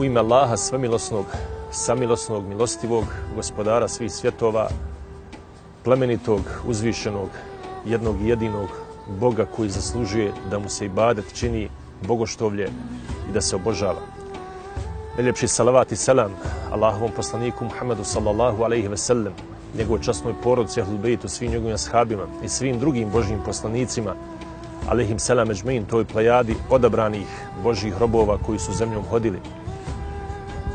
U ime Allaha svemilosnog, samilosnog, milostivog, gospodara svih svjetova, plemenitog, uzvišenog, jednog i jedinog Boga koji zaslužuje da mu se ibadet čini bogoštovlje i da se obožava. Najljepši salavat i selam Allahovom poslaniku Muhammedu sallallahu alaihi ve sellem, njegovoj časnoj porodci Ahlul Bejtu, svim njegovim ashabima i svim drugim Božjim poslanicima, alaihim selam međmein, toj plejadi odabranih Božjih robova koji su zemljom hodili.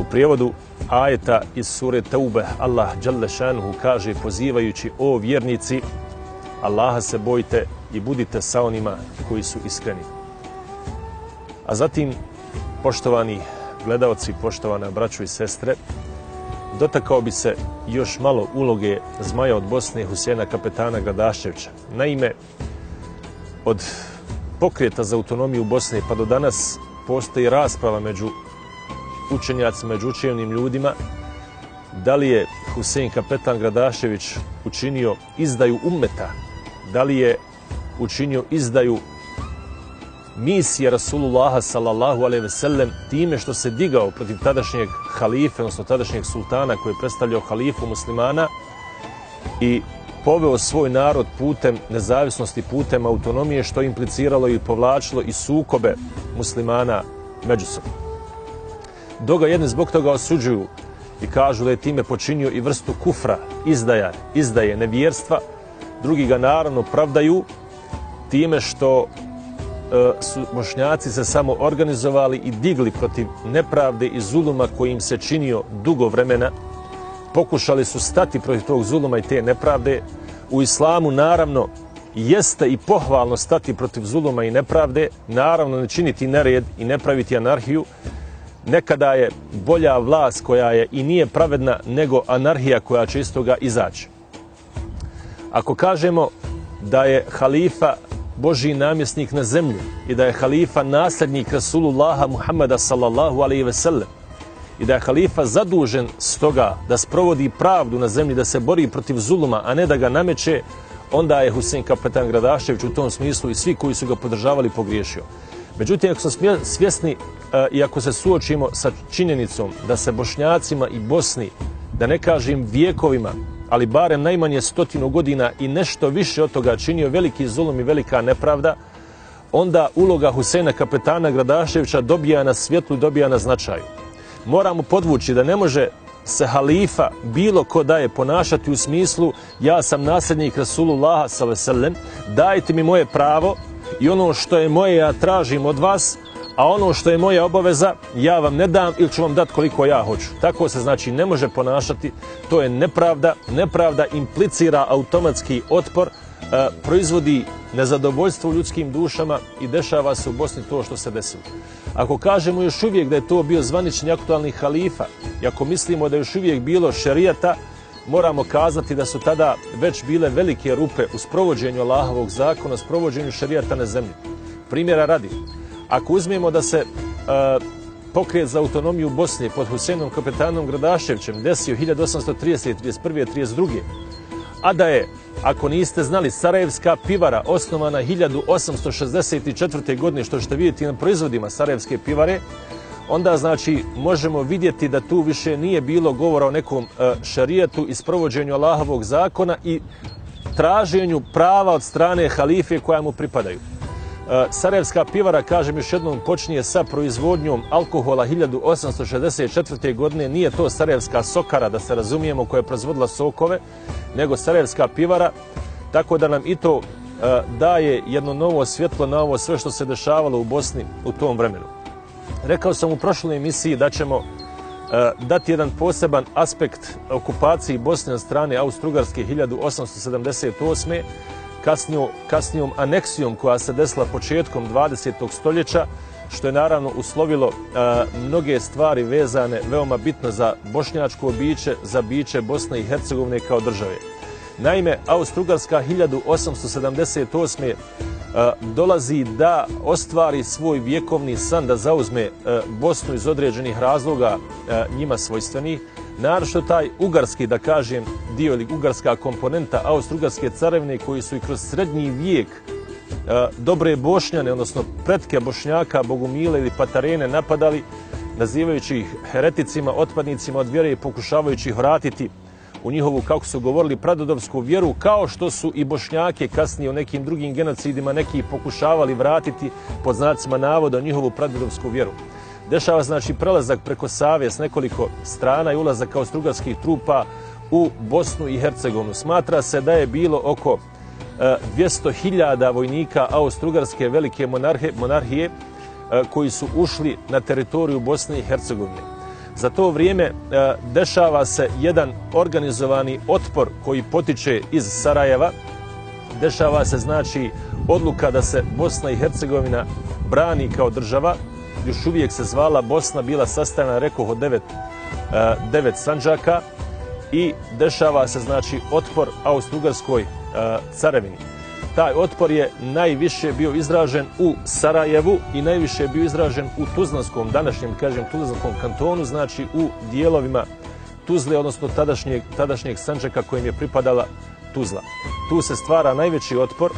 Prijevodu ajeta iz sure Taube Allah dželle šanuhu kaže pozivajući o vjernici Allaha se bojte i budite sa onima koji su iskreni. A zatim, poštovani gledalci, poštovane braćo i sestre, dotakao bi se još malo uloge zmaja od Bosne Husena kapetana Gradašćevća. Naime, od pokreta za autonomiju Bosne pa do danas postoji rasprava među učenjacima, među učenim ljudima, da li je Husein kapetan Gradašević učinio izdaju ummeta, da li je učinio izdaju misije Rasulullaha sallallahu alaihi ve sellem time što se digao protiv tadašnjeg halife, odnosno tadašnjeg sultana koji je predstavljao halifu muslimana i poveo svoj narod putem nezavisnosti, putem autonomije, što je impliciralo i povlačilo i sukobe muslimana međusobno. Doga jedni zbog toga osuđuju i kažu da je time počinio i vrstu kufra, izdaja, izdaje nevjerstva, drugi ga naravno pravdaju time što e, su bošnjaci se samo organizovali i digli protiv nepravde i zuluma koji im se činio dugo vremena, pokušali su stati protiv tog zuluma i te nepravde. U islamu naravno jeste i pohvalno stati protiv zuluma i nepravde, naravno ne činiti nered i ne praviti anarhiju. Nekada je bolja vlast koja je i nije pravedna nego anarhija koja će iz toga izaći. Ako kažemo da je halifa Boži namjesnik na zemlji i da je halifa nasljednik Rasulullaha Muhammada sallallahu alaihi ve sellem i da je halifa zadužen stoga da sprovodi pravdu na zemlji, da se bori protiv zuluma, a ne da ga nameće, onda je Husein kapetan Gradašević u tom smislu i svi koji su ga podržavali pogriješio. Međutim, ako smo svjesni E, i ako se suočimo sa činjenicom da se Bošnjacima i Bosni, da ne kažem vijekovima, ali barem najmanje stotinu godina i nešto više od toga činio veliki zulum i velika nepravda, onda uloga Husena kapetana Gradaševića dobija na svjetlu, dobija na značaju. Moramo podvući da ne može se halifa bilo ko daje ponašati u smislu ja sam nasljednik Rasulullaha s.a.v. dajte mi moje pravo i ono što je moje ja tražim od vas, a ono što je moja obaveza, ja vam ne dam ili ću vam dati koliko ja hoću. Tako se znači ne može ponašati, to je nepravda, nepravda implicira automatski otpor, e, proizvodi nezadovoljstvo u ljudskim dušama i dešava se u Bosni to što se desilo. Ako kažemo još uvijek da je to bio zvanični aktualni halifa i ako mislimo da je još uvijek bilo šerijata, moramo kazati da su tada već bile velike rupe u sprovođenju Allahovog zakona, sprovođenju šerijata na zemlji. Primjera radi, ako uzmemo da se uh, pokret za autonomiju Bosne pod Husenom kapetanom Gradaševćem desio 1830. 31. 32. A da je, ako niste znali, Sarajevska pivara osnovana 1864. godine, što ćete vidjeti na proizvodima Sarajevske pivare, onda znači možemo vidjeti da tu više nije bilo govora o nekom e, šarijetu i sprovođenju Allahovog zakona i traženju prava od strane halife koja mu pripadaju. Eh, sarajevska pivara, kažem još jednom, počinje sa proizvodnjom alkohola 1864. godine. Nije to Sarajevska sokara, da se razumijemo, koja je proizvodila sokove, nego Sarajevska pivara. Tako da nam i to eh, daje jedno novo svjetlo na ovo sve što se dešavalo u Bosni u tom vremenu. Rekao sam u prošloj emisiji da ćemo eh, dati jedan poseban aspekt okupaciji Bosne od strane Austro-Ugarske 1878 kasnijom, kasnijom aneksijom koja se desila početkom 20. stoljeća, što je naravno uslovilo a, mnoge stvari vezane veoma bitno za bošnjačko biće, za biće Bosne i Hercegovine kao države. Naime, Austro-Ugarska 1878. A, e, dolazi da ostvari svoj vjekovni san da zauzme a, Bosnu iz određenih razloga a, njima svojstvenih, naravno taj ugarski, da kažem, dio ili ugarska komponenta Austro-Ugarske carevne koji su i kroz srednji vijek e, dobre bošnjane, odnosno pretke bošnjaka, bogumile ili patarene napadali, nazivajući ih hereticima, otpadnicima od vjere i pokušavajući ih vratiti u njihovu, kako su govorili, pradodovsku vjeru, kao što su i bošnjake kasnije u nekim drugim genocidima neki pokušavali vratiti pod znacima navoda njihovu pradodovsku vjeru. Dešava znači prelazak preko Save s nekoliko strana i ulazak kao strugarskih trupa u Bosnu i Hercegovinu. Smatra se da je bilo oko e, 200.000 vojnika Austro-Ugarske velike monarhe, monarhije e, koji su ušli na teritoriju Bosne i Hercegovine. Za to vrijeme e, dešava se jedan organizovani otpor koji potiče iz Sarajeva. Dešava se znači odluka da se Bosna i Hercegovina brani kao država. Još uvijek se zvala Bosna, bila sastavljena, rekao, od devet, e, devet sanđaka i dešava se znači otpor Austro-Ugarskoj e, carevini. Taj otpor je najviše bio izražen u Sarajevu i najviše je bio izražen u Tuzlanskom, današnjem, kažem, Tuzlanskom kantonu, znači u dijelovima Tuzle, odnosno tadašnjeg, tadašnjeg Sanđaka kojim je pripadala Tuzla. Tu se stvara najveći otpor,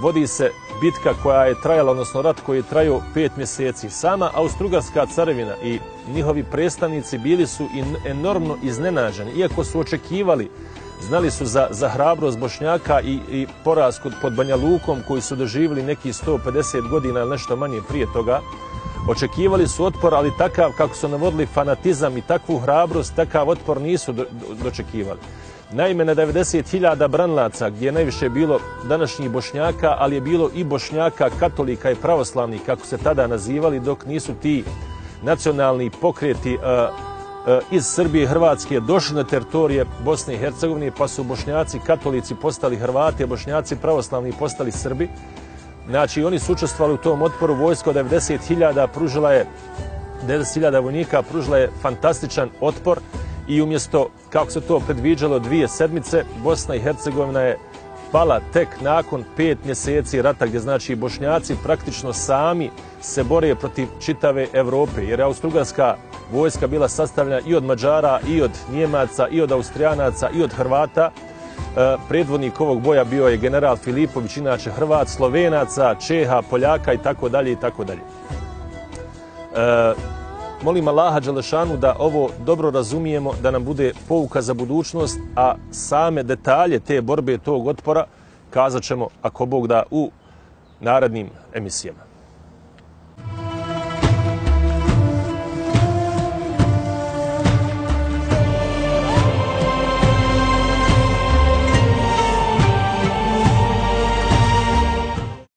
vodi se bitka koja je trajala, odnosno rat koji je trajao pet mjeseci. Sama Austrugarska carevina i njihovi predstavnici bili su enormno iznenađeni. Iako su očekivali, znali su za, za hrabrost Bošnjaka i, i poraz kod, pod Banja Lukom koji su doživili neki 150 godina ili nešto manje prije toga, očekivali su otpor, ali takav kako su navodili fanatizam i takvu hrabrost, takav otpor nisu do, do, dočekivali. Naime, na 90.000 branlaca, gdje je najviše bilo današnjih bošnjaka, ali je bilo i bošnjaka, katolika i pravoslavnih, kako se tada nazivali, dok nisu ti nacionalni pokreti uh, uh, iz Srbije i Hrvatske došli na teritorije Bosne i Hercegovine, pa su bošnjaci, katolici postali Hrvati, a bošnjaci pravoslavni postali Srbi. Znači, oni su učestvovali u tom otporu. Vojsko 90.000 pružila je 90.000 vojnika pružila je fantastičan otpor i umjesto, kako se to predviđalo, dvije sedmice, Bosna i Hercegovina je pala tek nakon pet mjeseci rata, gdje znači bošnjaci praktično sami se bore protiv čitave Evrope, jer je Austrugarska vojska bila sastavljena i od Mađara, i od Njemaca, i od Austrijanaca, i od Hrvata. E, predvodnik ovog boja bio je general Filipović, inače Hrvat, Slovenaca, Čeha, Poljaka i tako dalje i tako dalje. E, Molim Allaha Đalešanu da ovo dobro razumijemo, da nam bude pouka za budućnost, a same detalje te borbe tog otpora kazat ćemo, ako Bog da, u narednim emisijama.